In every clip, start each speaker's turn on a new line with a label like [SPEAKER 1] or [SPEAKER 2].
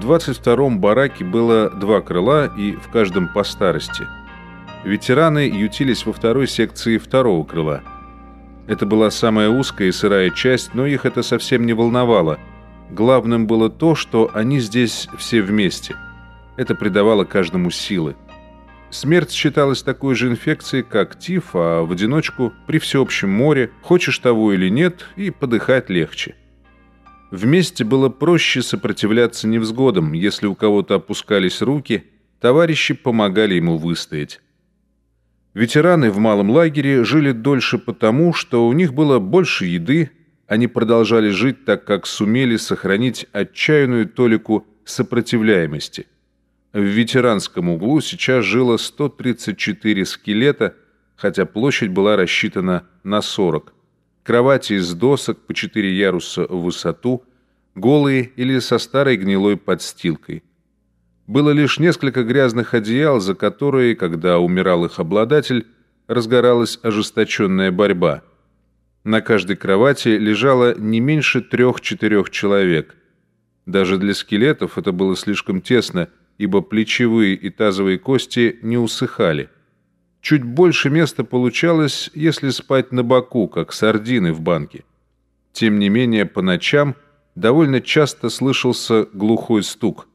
[SPEAKER 1] В 22-м бараке было два крыла и в каждом по старости. Ветераны ютились во второй секции второго крыла. Это была самая узкая и сырая часть, но их это совсем не волновало. Главным было то, что они здесь все вместе. Это придавало каждому силы. Смерть считалась такой же инфекцией, как тиф, а в одиночку при всеобщем море, хочешь того или нет, и подыхать легче. Вместе было проще сопротивляться невзгодам, если у кого-то опускались руки, товарищи помогали ему выстоять. Ветераны в малом лагере жили дольше потому, что у них было больше еды, они продолжали жить так, как сумели сохранить отчаянную толику сопротивляемости – в ветеранском углу сейчас жило 134 скелета, хотя площадь была рассчитана на 40. Кровати из досок по 4 яруса в высоту, голые или со старой гнилой подстилкой. Было лишь несколько грязных одеял, за которые, когда умирал их обладатель, разгоралась ожесточенная борьба. На каждой кровати лежало не меньше трех-четырех человек. Даже для скелетов это было слишком тесно – ибо плечевые и тазовые кости не усыхали. Чуть больше места получалось, если спать на боку, как сардины в банке. Тем не менее, по ночам довольно часто слышался глухой стук.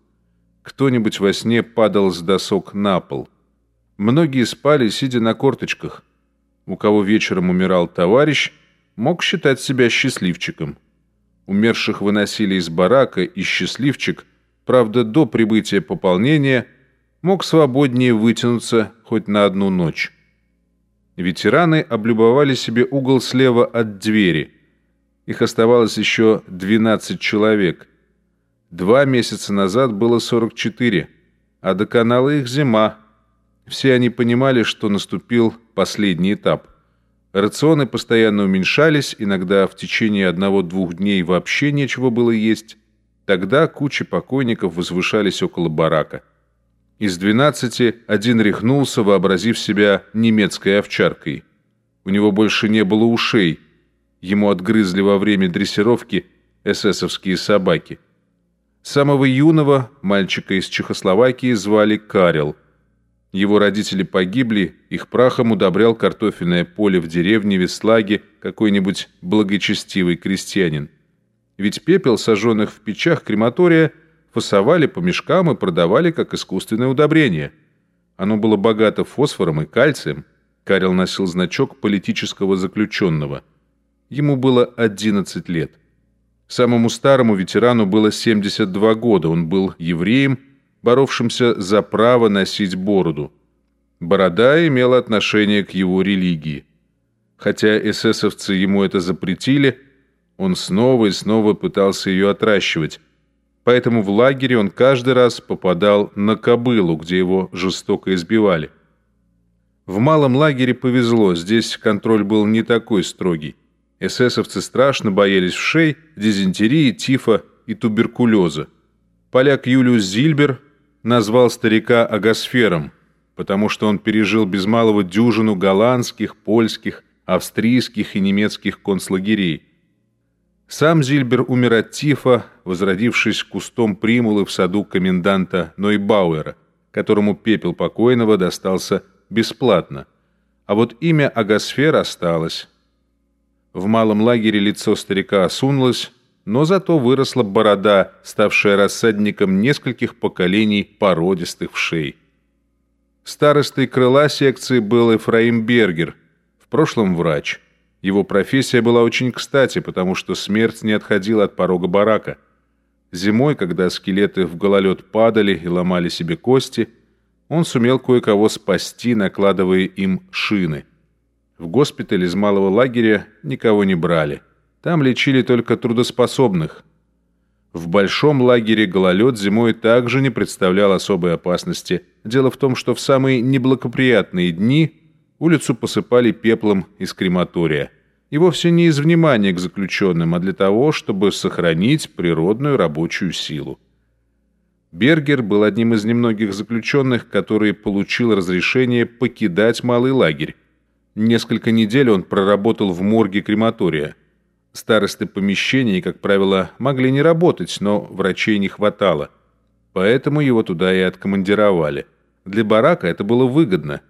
[SPEAKER 1] Кто-нибудь во сне падал с досок на пол. Многие спали, сидя на корточках. У кого вечером умирал товарищ, мог считать себя счастливчиком. Умерших выносили из барака, и счастливчик – правда, до прибытия пополнения, мог свободнее вытянуться хоть на одну ночь. Ветераны облюбовали себе угол слева от двери. Их оставалось еще 12 человек. Два месяца назад было 44, а до канала их зима. Все они понимали, что наступил последний этап. Рационы постоянно уменьшались, иногда в течение одного-двух дней вообще нечего было есть. Тогда кучи покойников возвышались около барака. Из двенадцати один рехнулся, вообразив себя немецкой овчаркой. У него больше не было ушей. Ему отгрызли во время дрессировки эсэсовские собаки. Самого юного, мальчика из Чехословакии, звали Карел. Его родители погибли, их прахом удобрял картофельное поле в деревне Веслаге какой-нибудь благочестивый крестьянин. Ведь пепел, сожженных в печах крематория, фасовали по мешкам и продавали как искусственное удобрение. Оно было богато фосфором и кальцием. Карел носил значок политического заключенного. Ему было 11 лет. Самому старому ветерану было 72 года. Он был евреем, боровшимся за право носить бороду. Борода имела отношение к его религии. Хотя эсэсовцы ему это запретили – он снова и снова пытался ее отращивать. Поэтому в лагере он каждый раз попадал на кобылу, где его жестоко избивали. В малом лагере повезло, здесь контроль был не такой строгий. Эсэсовцы страшно боялись вшей, дизентерии, тифа и туберкулеза. Поляк Юлиус Зильбер назвал старика агосфером, потому что он пережил без малого дюжину голландских, польских, австрийских и немецких концлагерей. Сам Зильбер умер от тифа, возродившись кустом примулы в саду коменданта Нойбауэра, которому пепел покойного достался бесплатно. А вот имя Агосфер осталось. В малом лагере лицо старика осунулось, но зато выросла борода, ставшая рассадником нескольких поколений породистых вшей. Старостой крыла секции был Эфраим Бергер, в прошлом врач – его профессия была очень кстати, потому что смерть не отходила от порога барака. Зимой, когда скелеты в гололед падали и ломали себе кости, он сумел кое-кого спасти, накладывая им шины. В госпиталь из малого лагеря никого не брали. Там лечили только трудоспособных. В большом лагере гололед зимой также не представлял особой опасности. Дело в том, что в самые неблагоприятные дни улицу посыпали пеплом из крематория и вовсе не из внимания к заключенным, а для того, чтобы сохранить природную рабочую силу. Бергер был одним из немногих заключенных, который получил разрешение покидать малый лагерь. Несколько недель он проработал в морге крематория. Старосты помещений, как правило, могли не работать, но врачей не хватало. Поэтому его туда и откомандировали. Для барака это было выгодно.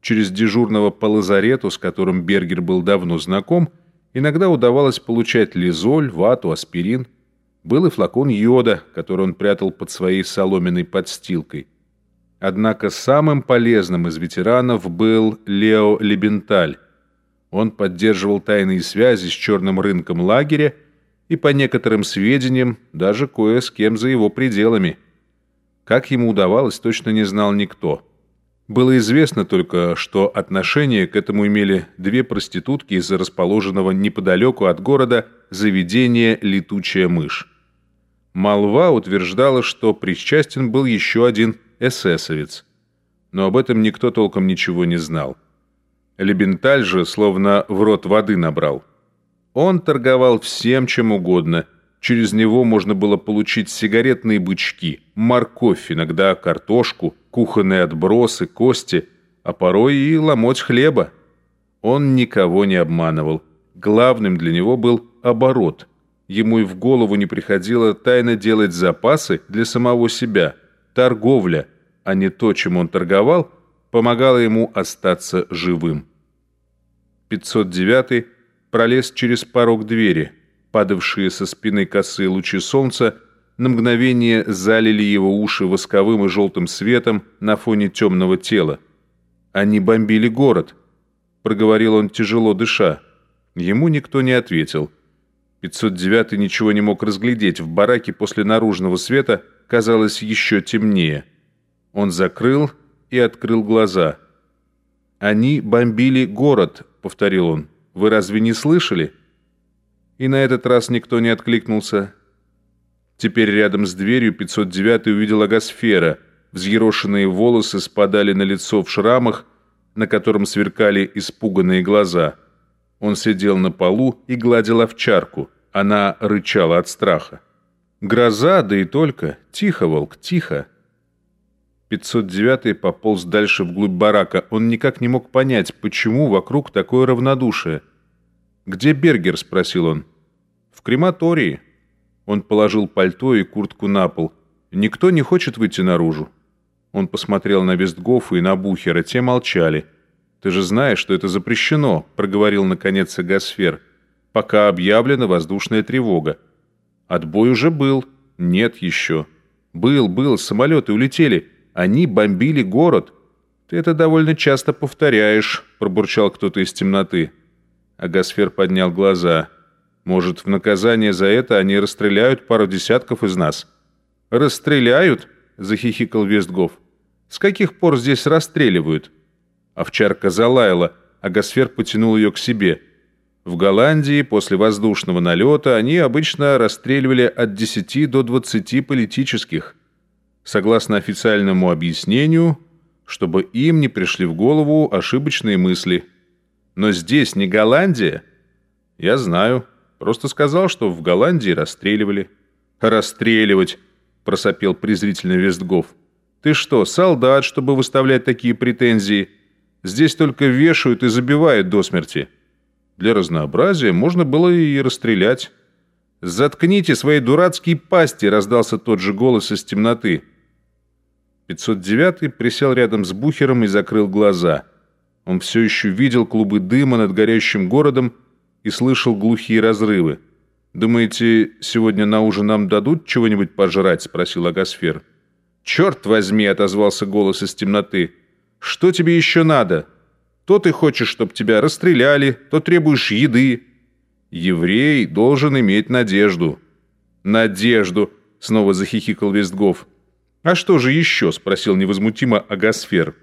[SPEAKER 1] Через дежурного по лазарету, с которым Бергер был давно знаком, иногда удавалось получать лизоль, вату, аспирин. Был и флакон йода, который он прятал под своей соломенной подстилкой. Однако самым полезным из ветеранов был Лео Лебенталь. Он поддерживал тайные связи с черным рынком лагеря и, по некоторым сведениям, даже кое с кем за его пределами. Как ему удавалось, точно не знал никто. Было известно только, что отношение к этому имели две проститутки из расположенного неподалеку от города заведения «Летучая мышь». Молва утверждала, что причастен был еще один эсэсовец. Но об этом никто толком ничего не знал. Лебенталь же словно в рот воды набрал. Он торговал всем, чем угодно. Через него можно было получить сигаретные бычки, морковь, иногда картошку, кухонные отбросы, кости, а порой и ломоть хлеба. Он никого не обманывал. Главным для него был оборот. Ему и в голову не приходило тайно делать запасы для самого себя. Торговля, а не то, чем он торговал, помогала ему остаться живым. 509 пролез через порог двери. Падавшие со спины косые лучи солнца на мгновение залили его уши восковым и желтым светом на фоне темного тела. «Они бомбили город», — проговорил он тяжело дыша. Ему никто не ответил. 509 ничего не мог разглядеть. В бараке после наружного света казалось еще темнее. Он закрыл и открыл глаза. «Они бомбили город», — повторил он. «Вы разве не слышали?» И на этот раз никто не откликнулся. Теперь рядом с дверью 509 увидел Агасфера. Взъерошенные волосы спадали на лицо в шрамах, на котором сверкали испуганные глаза. Он сидел на полу и гладил овчарку. Она рычала от страха. «Гроза, да и только. Тихо, волк, тихо!» 509 пополз дальше вглубь барака. Он никак не мог понять, почему вокруг такое равнодушие. «Где Бергер?» – спросил он. «В крематории». Он положил пальто и куртку на пол. «Никто не хочет выйти наружу». Он посмотрел на Вестгофа и на Бухера. Те молчали. «Ты же знаешь, что это запрещено», – проговорил наконец Гасфер. «Пока объявлена воздушная тревога». «Отбой уже был». «Нет еще». «Был, был, самолеты улетели». Они бомбили город. Ты это довольно часто повторяешь, пробурчал кто-то из темноты. Агасфер поднял глаза. Может, в наказание за это они расстреляют пару десятков из нас? Расстреляют? захихикал Вестгов. С каких пор здесь расстреливают? Овчарка залаяла, а Гасфер потянул ее к себе. В Голландии после воздушного налета они обычно расстреливали от 10 до 20 политических согласно официальному объяснению, чтобы им не пришли в голову ошибочные мысли. Но здесь не Голландия. Я знаю. Просто сказал, что в Голландии расстреливали. Расстреливать, просопел презрительно Вестгов. Ты что, солдат, чтобы выставлять такие претензии? Здесь только вешают и забивают до смерти. Для разнообразия можно было и расстрелять. «Заткните свои дурацкие пасти!» — раздался тот же голос из темноты. 509 присел рядом с Бухером и закрыл глаза. Он все еще видел клубы дыма над горящим городом и слышал глухие разрывы. «Думаете, сегодня на ужин нам дадут чего-нибудь пожрать?» – спросил Агасфер. «Черт возьми!» – отозвался голос из темноты. «Что тебе еще надо? То ты хочешь, чтобы тебя расстреляли, то требуешь еды. Еврей должен иметь надежду». «Надежду!» – снова захихикал Вестгов. «А что же еще?» – спросил невозмутимо Агасфер.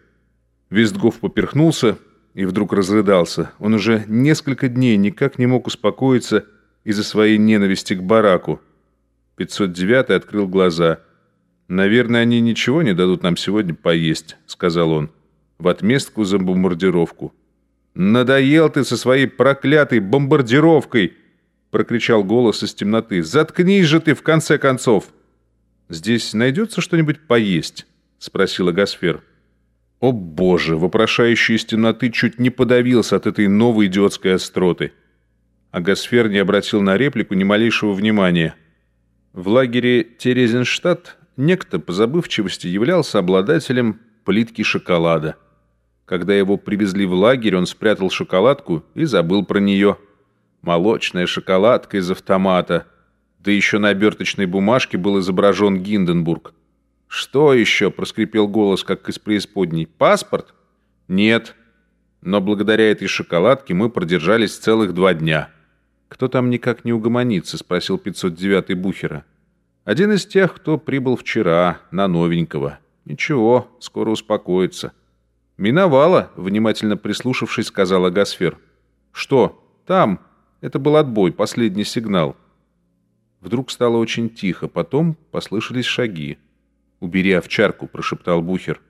[SPEAKER 1] Вестгов поперхнулся и вдруг разрыдался. Он уже несколько дней никак не мог успокоиться из-за своей ненависти к бараку. 509 открыл глаза. «Наверное, они ничего не дадут нам сегодня поесть», – сказал он, – «в отместку за бомбардировку». «Надоел ты со своей проклятой бомбардировкой!» – прокричал голос из темноты. «Заткнись же ты, в конце концов!» «Здесь найдется что-нибудь поесть?» — спросила Гасфер. «О боже!» — вопрошающий из темноты чуть не подавился от этой новой идиотской остроты. А Гасфер не обратил на реплику ни малейшего внимания. В лагере Терезенштадт некто по забывчивости являлся обладателем плитки шоколада. Когда его привезли в лагерь, он спрятал шоколадку и забыл про нее. Молочная шоколадка из автомата. Да еще на оберточной бумажке был изображен Гинденбург. «Что еще?» – проскрипел голос, как из преисподней. «Паспорт?» «Нет. Но благодаря этой шоколадке мы продержались целых два дня». «Кто там никак не угомонится?» – спросил 509-й Бухера. «Один из тех, кто прибыл вчера, на новенького. Ничего, скоро успокоится». «Миновало», — внимательно прислушавшись, сказала Гасфер. «Что? Там?» Это был отбой, последний сигнал. Вдруг стало очень тихо, потом послышались шаги. «Убери овчарку», — прошептал Бухер.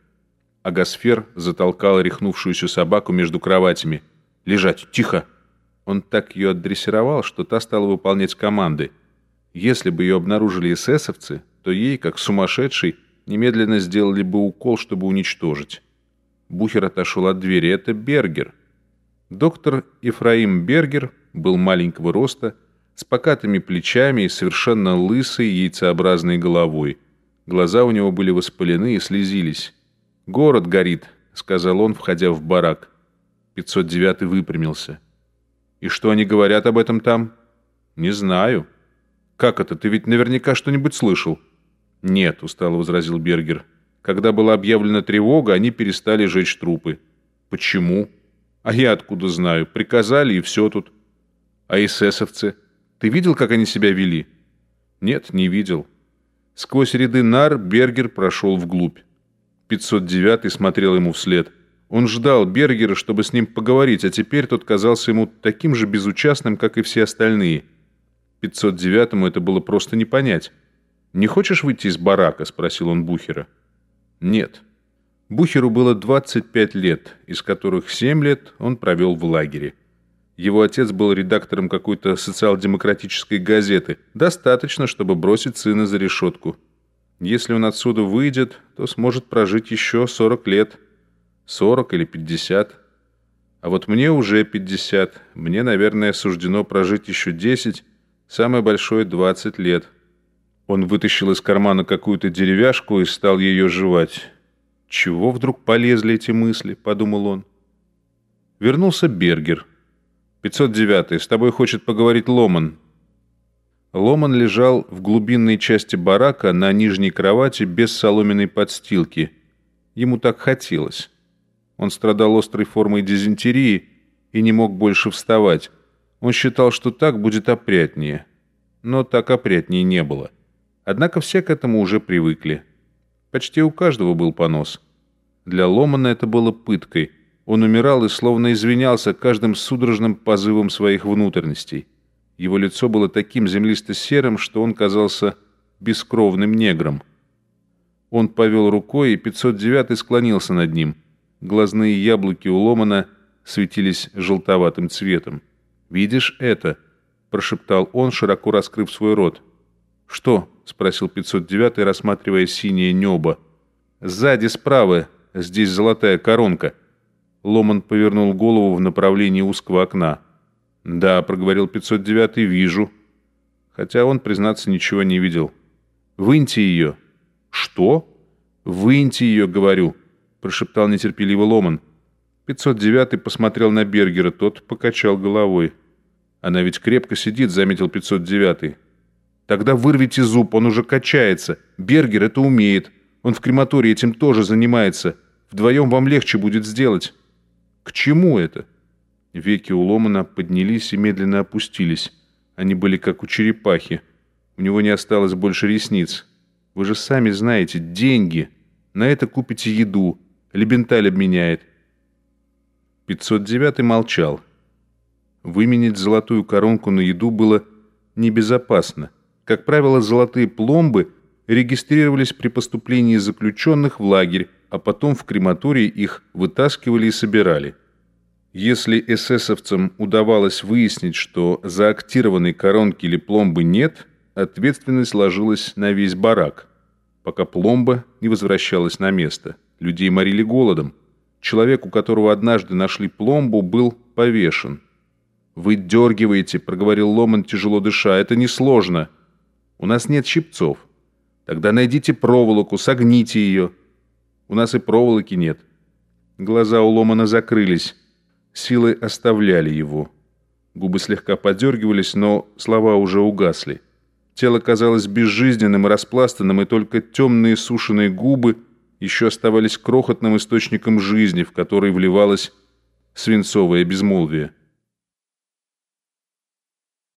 [SPEAKER 1] А Гасфер затолкал рехнувшуюся собаку между кроватями. «Лежать! Тихо!» Он так ее отдрессировал, что та стала выполнять команды. Если бы ее обнаружили эсэсовцы, то ей, как сумасшедший, немедленно сделали бы укол, чтобы уничтожить. Бухер отошел от двери. «Это Бергер». Доктор Ефраим Бергер был маленького роста, с покатыми плечами и совершенно лысой яйцеобразной головой. Глаза у него были воспалены и слезились. «Город горит», — сказал он, входя в барак. 509 выпрямился. «И что они говорят об этом там?» «Не знаю». «Как это? Ты ведь наверняка что-нибудь слышал?» «Нет», — устало возразил Бергер. Когда была объявлена тревога, они перестали жечь трупы. Почему? А я откуда знаю? Приказали, и все тут. А эсэсовцы? Ты видел, как они себя вели? Нет, не видел. Сквозь ряды нар Бергер прошел вглубь. 509 смотрел ему вслед. Он ждал Бергера, чтобы с ним поговорить, а теперь тот казался ему таким же безучастным, как и все остальные. 509-му это было просто не понять. «Не хочешь выйти из барака?» – спросил он Бухера. Нет. Бухеру было 25 лет, из которых 7 лет он провел в лагере. Его отец был редактором какой-то социал-демократической газеты. Достаточно, чтобы бросить сына за решетку. Если он отсюда выйдет, то сможет прожить еще 40 лет. 40 или 50. А вот мне уже 50. Мне, наверное, суждено прожить еще 10, самое большое 20 лет. Он вытащил из кармана какую-то деревяшку и стал ее жевать. «Чего вдруг полезли эти мысли?» – подумал он. Вернулся Бергер. «509-й, с тобой хочет поговорить Ломан». Ломан лежал в глубинной части барака на нижней кровати без соломенной подстилки. Ему так хотелось. Он страдал острой формой дизентерии и не мог больше вставать. Он считал, что так будет опрятнее. Но так опрятнее не было. Однако все к этому уже привыкли. Почти у каждого был понос. Для Ломана это было пыткой. Он умирал и словно извинялся каждым судорожным позывом своих внутренностей. Его лицо было таким землисто-серым, что он казался бескровным негром. Он повел рукой, и 509 склонился над ним. Глазные яблоки у светились желтоватым цветом. «Видишь это?» – прошептал он, широко раскрыв свой рот. «Что?» — спросил 509, рассматривая синее небо. «Сзади справа. Здесь золотая коронка». Ломан повернул голову в направлении узкого окна. «Да», — проговорил 509, — «вижу». Хотя он, признаться, ничего не видел. «Выньте ее». «Что?» «Выньте ее, говорю», — прошептал нетерпеливо Ломан. 509 посмотрел на Бергера, тот покачал головой. «Она ведь крепко сидит», — заметил 509 -й. Тогда вырвите зуб, он уже качается. Бергер это умеет. Он в крематории этим тоже занимается. Вдвоем вам легче будет сделать. К чему это? Веки у Ломана поднялись и медленно опустились. Они были как у черепахи. У него не осталось больше ресниц. Вы же сами знаете, деньги. На это купите еду. Лебенталь обменяет. 509 молчал. Выменить золотую коронку на еду было небезопасно. Как правило, золотые пломбы регистрировались при поступлении заключенных в лагерь, а потом в крематории их вытаскивали и собирали. Если эсэсовцам удавалось выяснить, что заактированной коронки или пломбы нет, ответственность ложилась на весь барак, пока пломба не возвращалась на место. Людей морили голодом. Человек, у которого однажды нашли пломбу, был повешен. «Вы дергиваете», — проговорил Ломан, тяжело дыша, — «это несложно». У нас нет щипцов. Тогда найдите проволоку, согните ее. У нас и проволоки нет. Глаза у Ломана закрылись. Силы оставляли его. Губы слегка подергивались, но слова уже угасли. Тело казалось безжизненным и распластанным, и только темные сушеные губы еще оставались крохотным источником жизни, в который вливалось свинцовое безмолвие.